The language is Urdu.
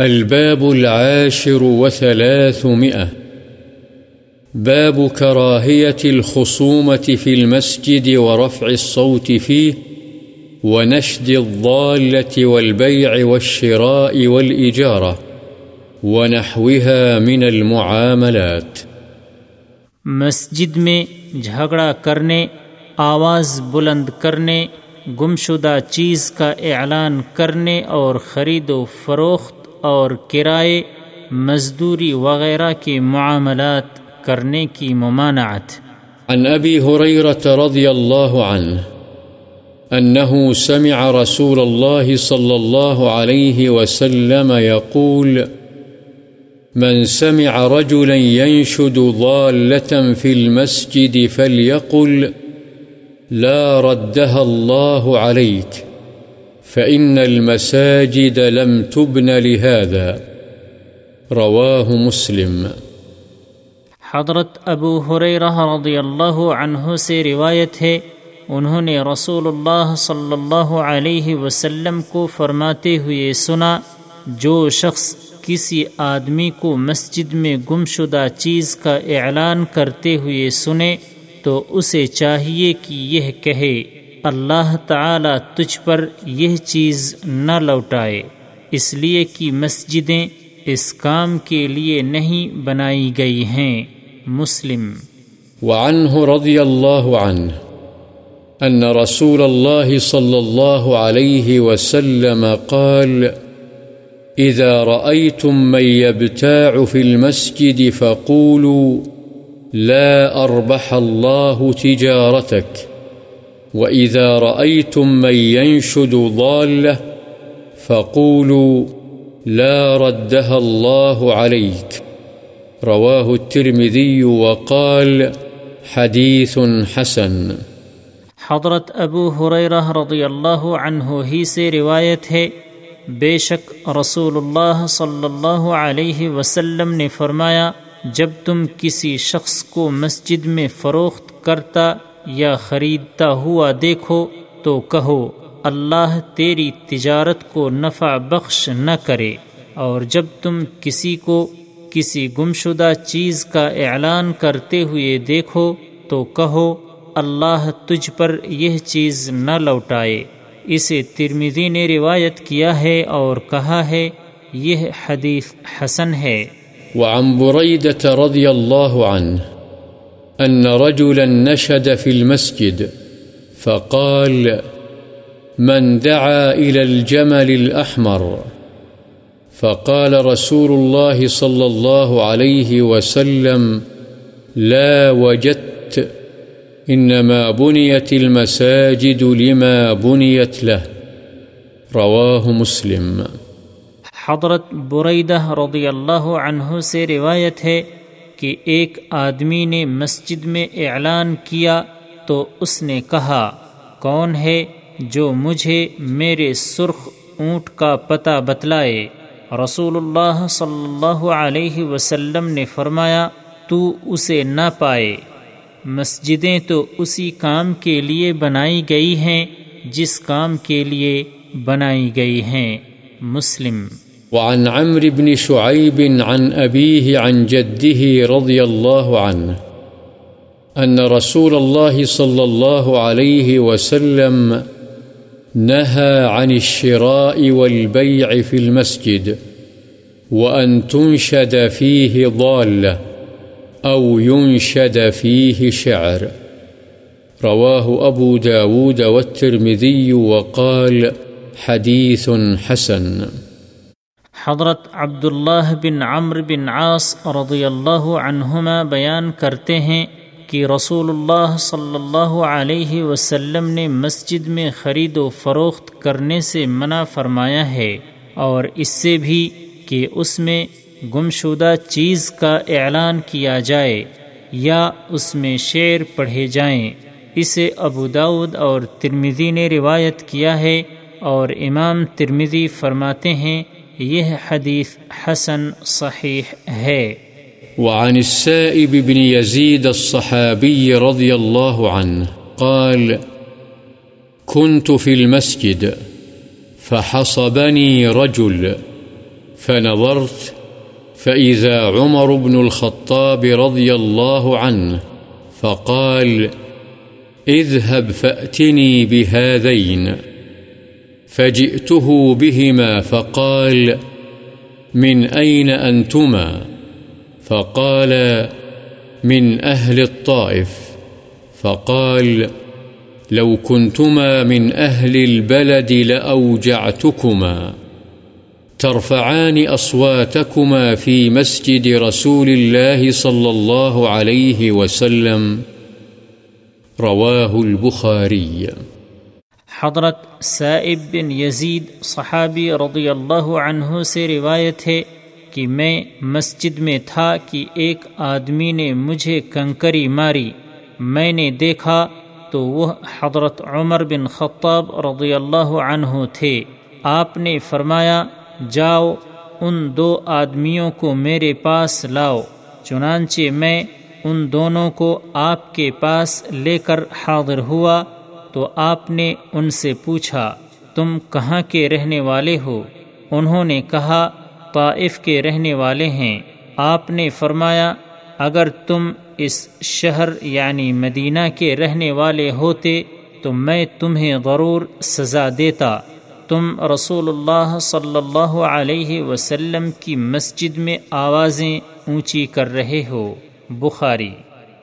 الباب العاشر وثلاثمئة باب كراهية الخصومة في المسجد ورفع الصوت فيه ونشد الضالة والبيع والشراء والإجارة ونحوها من المعاملات. مسجد میں جھگڑا کرنے، آواز بلند کرنے، گمشدہ چیز کا اعلان کرنے اور خرید و فروخت اور کرائے، مزدوری وغیرہ کے معاملات کرنے کی ممانعت۔ عن أبي هريرة رضي الله عنه أنه سمع رسول الله صلى الله عليه وسلم يقول من سمع رجلا ينشد ضالة في المسجد فليقل لا ردها الله عليك فإن المساجد لم تبن لهذا. رواه مسلم. حضرت ابو حریرہ رضی اللہ عنہ سے روایت ہے، انہوں نے رسول اللہ صلی اللہ علیہ وسلم کو فرماتے ہوئے سنا، جو شخص کسی آدمی کو مسجد میں گم شدہ چیز کا اعلان کرتے ہوئے سنے، تو اسے چاہیے کہ یہ کہے۔ اللہ تعالی تجھ پر یہ چیز نہ لوٹائے، اس لیے کہ مسجدیں اس کام کے لیے نہیں بنائی گئی ہیں۔ مسلم۔ وعنه رضي الله عنه أن رسول الله صلى الله عليه وسلم قال إذا رأيتم من يبتاع في المسجد فقولوا، لا أربح الله تجارتك وإذا رأيتم من ينشد ضالة فقولوا لا ردها الله عليك رواه الترمذي وقال حديث حسن حضرت ابو حریرہ رضی اللہ عنہ ہی سے روایت ہے، بے شک رسول اللہ صلی اللہ علیہ وسلم نے فرمایا، جب تم کسی شخص کو مسجد میں فروخت کرتا یا خریدتا ہوا دیکھو تو کہو، اللہ تیری تجارت کو نفع بخش نہ کرے۔ اور جب تم کسی کو کسی گمشدہ چیز کا اعلان کرتے ہوئے دیکھو تو کہو، اللہ تجھ پر یہ چیز نہ لوٹائے۔ اسے ترمیدی نے روایت کیا ہے اور کہا ہے، یہ حدیث حسن ہے۔ وعن بريدة رضي الله عنه أن رجلا نشد في المسجد فقال، من دعا إلى الجمل الأحمر؟ فقال رسول الله صلى الله عليه وسلم، لا وجدت، إنما بنيت المساجد لما بنيت له. رواه مسلم. حضرت بریدہ رضی اللہ عنہ سے روایت ہے کہ ایک آدمی نے مسجد میں اعلان کیا تو اس نے کہا، کون ہے جو مجھے میرے سرخ اونٹ کا پتہ بتلائے؟ رسول اللہ صلی اللہ علیہ وسلم نے فرمایا، تو اسے نہ پائے۔ مسجدیں تو اسی کام کے لیے بنائی گئی ہیں، جس کام کے لیے بنائی گئی ہیں۔ مسلم وعن عمرو بن شعيب عن أبيه عن جده رضي الله عنه أن رسول الله صلى الله عليه وسلم نهى عن الشراء والبيع في المسجد وأن تنشد فيه ضالة أو ينشد فيه شعر. رواه أبو داود والترمذي وقال حديث حسن. حضرت عبداللہ بن عمر بن عاص رضی اللہ عنہما بیان کرتے ہیں کہ رسول اللہ صلی اللہ علیہ وسلم نے مسجد میں خرید و فروخت کرنے سے منع فرمایا ہے اور اس سے بھی کہ اس میں گمشدہ چیز کا اعلان کیا جائے یا اس میں شعر پڑھے جائیں۔ اسے ابو داود اور ترمیدی نے روایت کیا ہے اور امام ترمیدی فرماتے ہیں یہ حدیث حسن صحیح ہے۔ وعن السائب بن يزيد الصحابي رضي الله عنه قال كنت في المسجد فحصبني رجل، فنظرت، فإذا عمر بن الخطاب رضي الله عنه فقال، اذهب فأتني بهذين فجئته بهما فقال، من أين أنتما؟ فقال، من أهل الطائف. فقال، لو كنتما من أهل البلد لأوجعتكما. ترفعان أصواتكما في مسجد رسول الله صلى الله عليه وسلم. رواه البخاري. حضرت سائب بن یزید صحابی رضی اللہ عنہ سے روایت ہے کہ میں مسجد میں تھا کہ ایک آدمی نے مجھے کنکری ماری۔ میں نے دیکھا تو وہ حضرت عمر بن خطاب رضی اللہ عنہ تھے۔ آپ نے فرمایا، جاؤ، ان دو آدمیوں کو میرے پاس لاؤ۔ چنانچہ میں ان دونوں کو آپ کے پاس لے کر حاضر ہوا۔ تو آپ نے ان سے پوچھا، تم کہاں کے رہنے والے ہو؟ انہوں نے کہا، طائف کے رہنے والے ہیں۔ آپ نے فرمایا، اگر تم اس شہر یعنی مدینہ کے رہنے والے ہوتے تو میں تمہیں ضرور سزا دیتا۔ تم رسول اللہ صلی اللہ علیہ وسلم کی مسجد میں آوازیں اونچی کر رہے ہو۔ بخاری۔